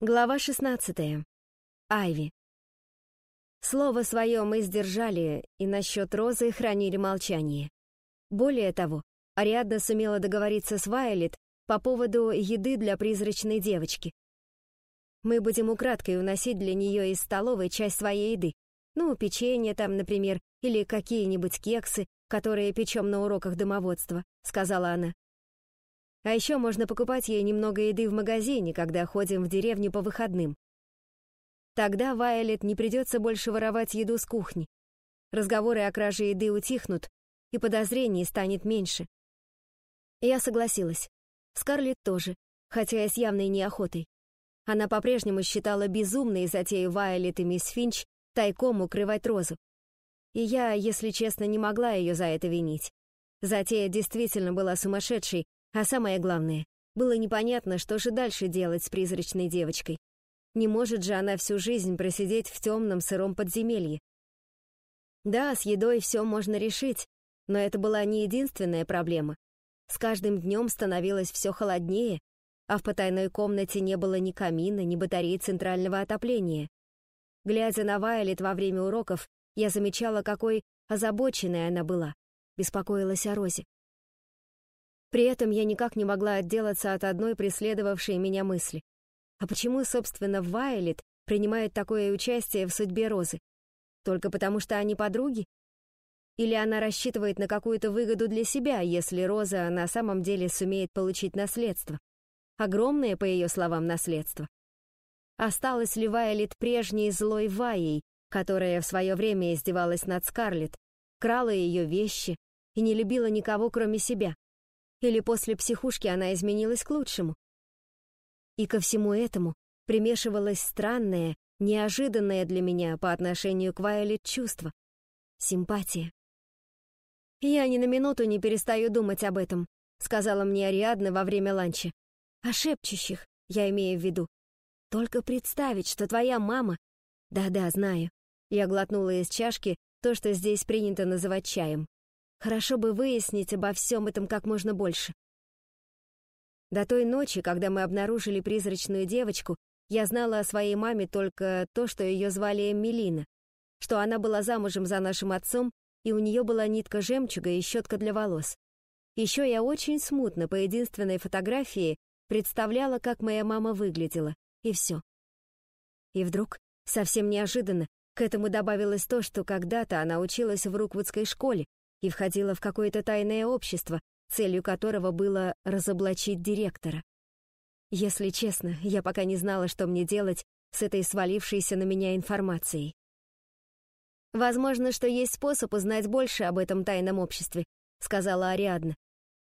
Глава 16. Айви. Слово свое мы сдержали и насчет Розы хранили молчание. Более того, Ариадна сумела договориться с Вайлет по поводу еды для призрачной девочки. Мы будем украдкой уносить для нее из столовой часть своей еды. Ну, печенье там, например, или какие-нибудь кексы, которые печем на уроках домоводства, сказала она. А еще можно покупать ей немного еды в магазине, когда ходим в деревню по выходным. Тогда Вайолет не придется больше воровать еду с кухни. Разговоры о краже еды утихнут, и подозрений станет меньше. Я согласилась. Скарлетт тоже, хотя и с явной неохотой. Она по-прежнему считала безумной затею Вайолет и мисс Финч тайком укрывать Розу. И я, если честно, не могла ее за это винить. Затея действительно была сумасшедшей, а самое главное, было непонятно, что же дальше делать с призрачной девочкой. Не может же она всю жизнь просидеть в темном сыром подземелье. Да, с едой все можно решить, но это была не единственная проблема. С каждым днем становилось все холоднее, а в потайной комнате не было ни камина, ни батареи центрального отопления. Глядя на Вайлет во время уроков, я замечала, какой озабоченной она была, беспокоилась о Розе. При этом я никак не могла отделаться от одной преследовавшей меня мысли. А почему, собственно, Вайлет принимает такое участие в судьбе Розы? Только потому, что они подруги? Или она рассчитывает на какую-то выгоду для себя, если Роза на самом деле сумеет получить наследство? Огромное, по ее словам, наследство. Осталась ли Вайлет прежней злой Ваей, которая в свое время издевалась над Скарлетт, крала ее вещи и не любила никого, кроме себя? Или после психушки она изменилась к лучшему? И ко всему этому примешивалось странное, неожиданное для меня по отношению к Вайолет чувство — симпатия. «Я ни на минуту не перестаю думать об этом», — сказала мне Ариадна во время ланча. «О шепчущих, я имею в виду. Только представить, что твоя мама...» «Да-да, знаю». Я глотнула из чашки то, что здесь принято называть чаем. Хорошо бы выяснить обо всем этом как можно больше. До той ночи, когда мы обнаружили призрачную девочку, я знала о своей маме только то, что ее звали Эмилина, что она была замужем за нашим отцом, и у нее была нитка жемчуга и щетка для волос. Еще я очень смутно по единственной фотографии представляла, как моя мама выглядела, и все. И вдруг, совсем неожиданно, к этому добавилось то, что когда-то она училась в Руквудской школе, и входила в какое-то тайное общество, целью которого было разоблачить директора. Если честно, я пока не знала, что мне делать с этой свалившейся на меня информацией. «Возможно, что есть способ узнать больше об этом тайном обществе», — сказала Ариадна.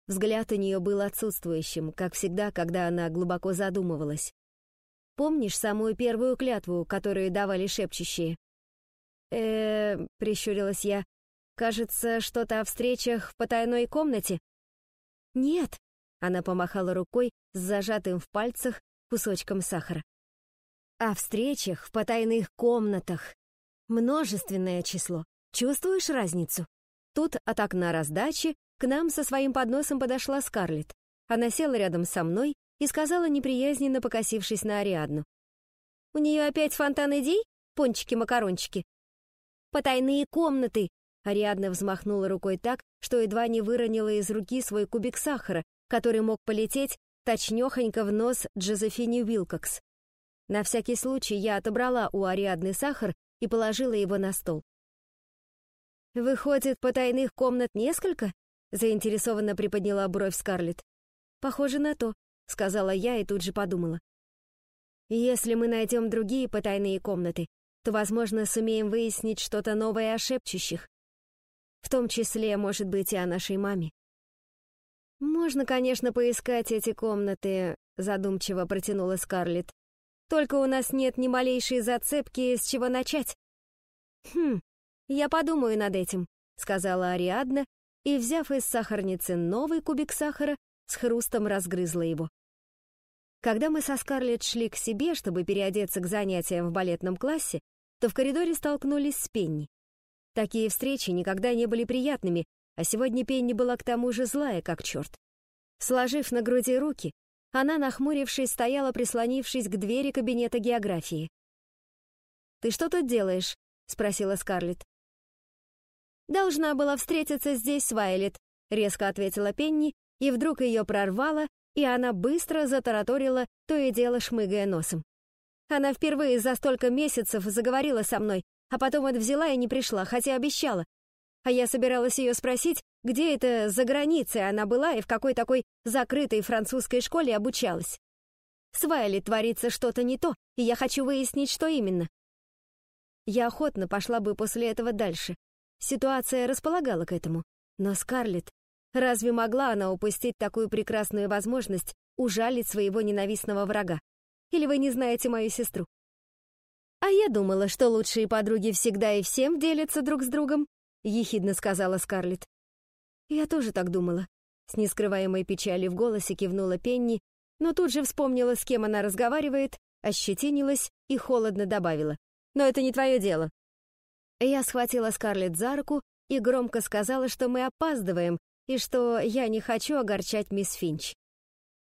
Взгляд у нее был отсутствующим, как всегда, когда она глубоко задумывалась. «Помнишь самую первую клятву, которую давали шепчущие?» э прищурилась я. Кажется, что-то о встречах в потайной комнате. Нет, она помахала рукой с зажатым в пальцах кусочком сахара. О встречах в потайных комнатах. Множественное число. Чувствуешь разницу? Тут от окна раздачи к нам со своим подносом подошла Скарлетт. Она села рядом со мной и сказала, неприязненно покосившись на Ариадну. «У нее опять фонтан идей? Пончики-макарончики?» «Потайные комнаты!» Ариадна взмахнула рукой так, что едва не выронила из руки свой кубик сахара, который мог полететь точнёхонько в нос Джозефине Уилкокс. На всякий случай я отобрала у Ариадны сахар и положила его на стол. «Выходит, потайных комнат несколько?» — заинтересованно приподняла бровь Скарлетт. «Похоже на то», — сказала я и тут же подумала. «Если мы найдем другие потайные комнаты, то, возможно, сумеем выяснить что-то новое о шепчущих. В том числе, может быть, и о нашей маме. «Можно, конечно, поискать эти комнаты», — задумчиво протянула Скарлетт. «Только у нас нет ни малейшей зацепки, с чего начать». «Хм, я подумаю над этим», — сказала Ариадна, и, взяв из сахарницы новый кубик сахара, с хрустом разгрызла его. Когда мы со Скарлетт шли к себе, чтобы переодеться к занятиям в балетном классе, то в коридоре столкнулись с Пенни. Такие встречи никогда не были приятными, а сегодня Пенни была к тому же злая, как черт. Сложив на груди руки, Она, нахмурившись, стояла, прислонившись к двери кабинета географии. «Ты что тут делаешь?» — спросила Скарлетт. «Должна была встретиться здесь с Вайлет», — резко ответила Пенни, и вдруг ее прорвало, и она быстро затараторила, то и дело шмыгая носом. Она впервые за столько месяцев заговорила со мной, а потом вот взяла и не пришла, хотя обещала. А я собиралась ее спросить, где это за границей она была и в какой такой закрытой французской школе обучалась. С Вайли творится что-то не то, и я хочу выяснить, что именно. Я охотно пошла бы после этого дальше. Ситуация располагала к этому. Но Скарлетт, разве могла она упустить такую прекрасную возможность ужалить своего ненавистного врага? Или вы не знаете мою сестру? А я думала, что лучшие подруги всегда и всем делятся друг с другом, ехидно сказала Скарлетт. Я тоже так думала. С нескрываемой печалью в голосе кивнула Пенни, но тут же вспомнила, с кем она разговаривает, ощетинилась и холодно добавила. «Но это не твое дело». Я схватила Скарлетт за руку и громко сказала, что мы опаздываем и что я не хочу огорчать мисс Финч.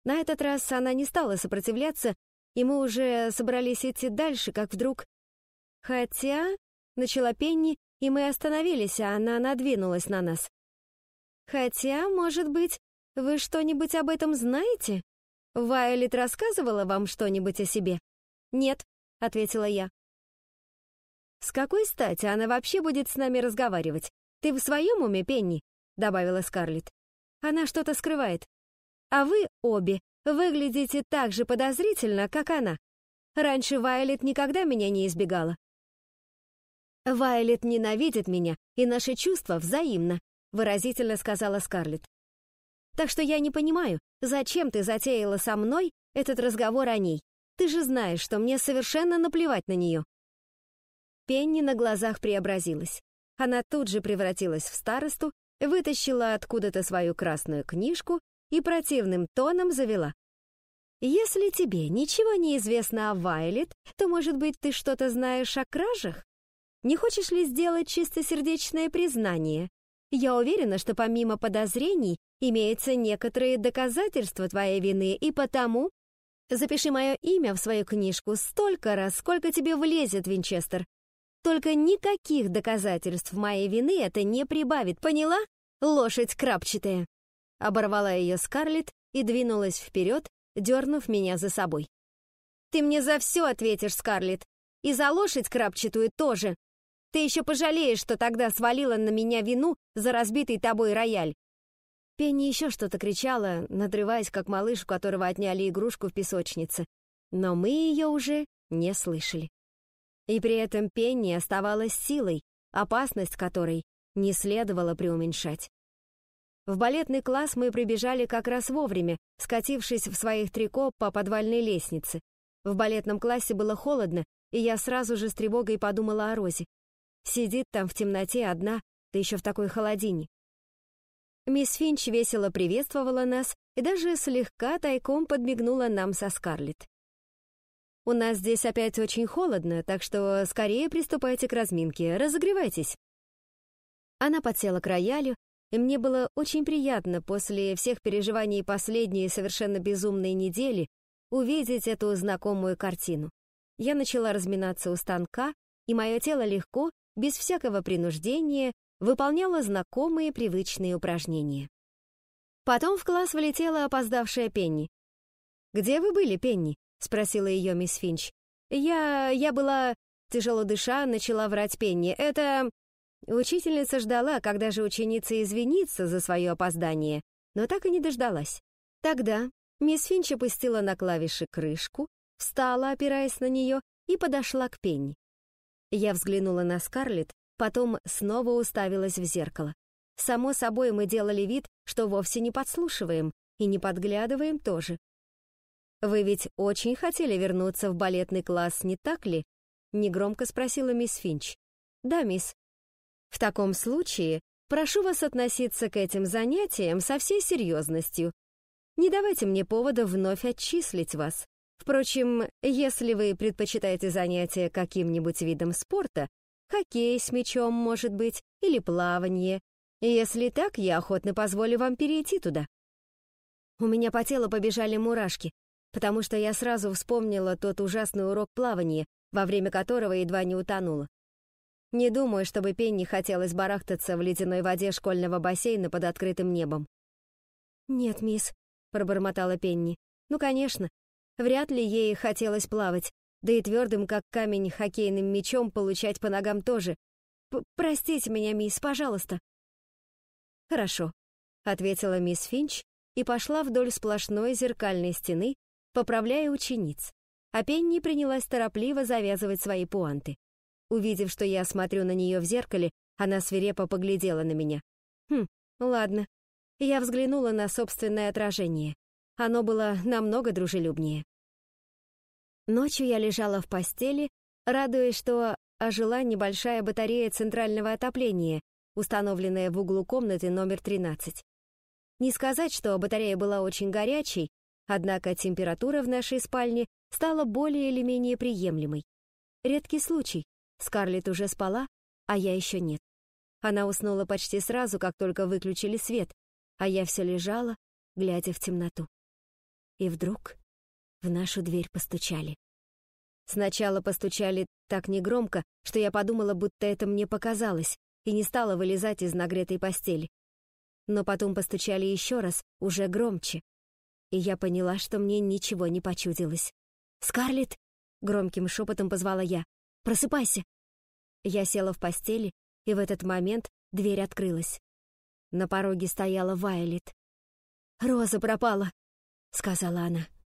На этот раз она не стала сопротивляться, и мы уже собрались идти дальше, как вдруг... Хотя... Начала Пенни, и мы остановились, а она надвинулась на нас. Хотя, может быть, вы что-нибудь об этом знаете? Вайолет рассказывала вам что-нибудь о себе? Нет, ответила я. С какой стати она вообще будет с нами разговаривать? Ты в своем уме, Пенни? добавила Скарлетт. Она что-то скрывает. А вы обе выглядите так же подозрительно, как она. Раньше Вайолет никогда меня не избегала. Вайолет ненавидит меня, и наши чувства взаимно выразительно сказала Скарлетт. Так что я не понимаю, зачем ты затеяла со мной этот разговор о ней? Ты же знаешь, что мне совершенно наплевать на нее. Пенни на глазах преобразилась. Она тут же превратилась в старосту, вытащила откуда-то свою красную книжку и противным тоном завела. «Если тебе ничего не известно о Вайлет, то, может быть, ты что-то знаешь о кражах? Не хочешь ли сделать чистосердечное признание я уверена, что помимо подозрений имеются некоторые доказательства твоей вины, и потому запиши мое имя в свою книжку столько раз, сколько тебе влезет, Винчестер. Только никаких доказательств моей вины это не прибавит, поняла? Лошадь крапчатая. Оборвала ее Скарлетт и двинулась вперед, дернув меня за собой. Ты мне за все ответишь, Скарлетт. И за лошадь крапчатую тоже. Ты еще пожалеешь, что тогда свалила на меня вину за разбитый тобой рояль. Пенни еще что-то кричала, надрываясь, как малыш, у которого отняли игрушку в песочнице. Но мы ее уже не слышали. И при этом Пенни оставалась силой, опасность которой не следовало преуменьшать. В балетный класс мы прибежали как раз вовремя, скатившись в своих трико по подвальной лестнице. В балетном классе было холодно, и я сразу же с тревогой подумала о Розе. Сидит там в темноте одна, да еще в такой холодине. Мисс Финч весело приветствовала нас и даже слегка тайком подмигнула нам со Скарлетт. «У нас здесь опять очень холодно, так что скорее приступайте к разминке, разогревайтесь». Она подсела к роялю, и мне было очень приятно после всех переживаний последней совершенно безумной недели увидеть эту знакомую картину. Я начала разминаться у станка, и мое тело легко без всякого принуждения выполняла знакомые привычные упражнения. Потом в класс влетела опоздавшая Пенни. «Где вы были, Пенни?» — спросила ее мисс Финч. «Я... я была...» Тяжело дыша, начала врать Пенни. «Это...» Учительница ждала, когда же ученица извинится за свое опоздание, но так и не дождалась. Тогда мисс Финч опустила на клавиши крышку, встала, опираясь на нее, и подошла к Пенни. Я взглянула на Скарлетт, потом снова уставилась в зеркало. Само собой, мы делали вид, что вовсе не подслушиваем и не подглядываем тоже. «Вы ведь очень хотели вернуться в балетный класс, не так ли?» — негромко спросила мисс Финч. «Да, мисс». «В таком случае прошу вас относиться к этим занятиям со всей серьезностью. Не давайте мне повода вновь отчислить вас. Впрочем, если вы предпочитаете занятия каким-нибудь видом спорта, хоккей с мячом, может быть, или плавание, если так, я охотно позволю вам перейти туда. У меня по телу побежали мурашки, потому что я сразу вспомнила тот ужасный урок плавания, во время которого едва не утонула. Не думаю, чтобы Пенни хотелось барахтаться в ледяной воде школьного бассейна под открытым небом. «Нет, мисс», — пробормотала Пенни. «Ну, конечно. Вряд ли ей хотелось плавать, да и твердым, как камень, хоккейным мячом получать по ногам тоже. П Простите меня, мисс, пожалуйста». «Хорошо», — ответила мисс Финч и пошла вдоль сплошной зеркальной стены, поправляя учениц. А Пенни принялась торопливо завязывать свои пуанты. Увидев, что я смотрю на нее в зеркале, она свирепо поглядела на меня. Хм, ладно. Я взглянула на собственное отражение. Оно было намного дружелюбнее. Ночью я лежала в постели, радуясь, что ожила небольшая батарея центрального отопления, установленная в углу комнаты номер 13. Не сказать, что батарея была очень горячей, однако температура в нашей спальне стала более или менее приемлемой. Редкий случай, Скарлетт уже спала, а я еще нет. Она уснула почти сразу, как только выключили свет, а я все лежала, глядя в темноту. И вдруг в нашу дверь постучали. Сначала постучали так негромко, что я подумала, будто это мне показалось, и не стала вылезать из нагретой постели. Но потом постучали еще раз, уже громче. И я поняла, что мне ничего не почудилось. «Скарлетт!» — громким шепотом позвала я. Просыпайся!» Я села в постели, и в этот момент дверь открылась. На пороге стояла Вайлет. «Роза пропала», — сказала она.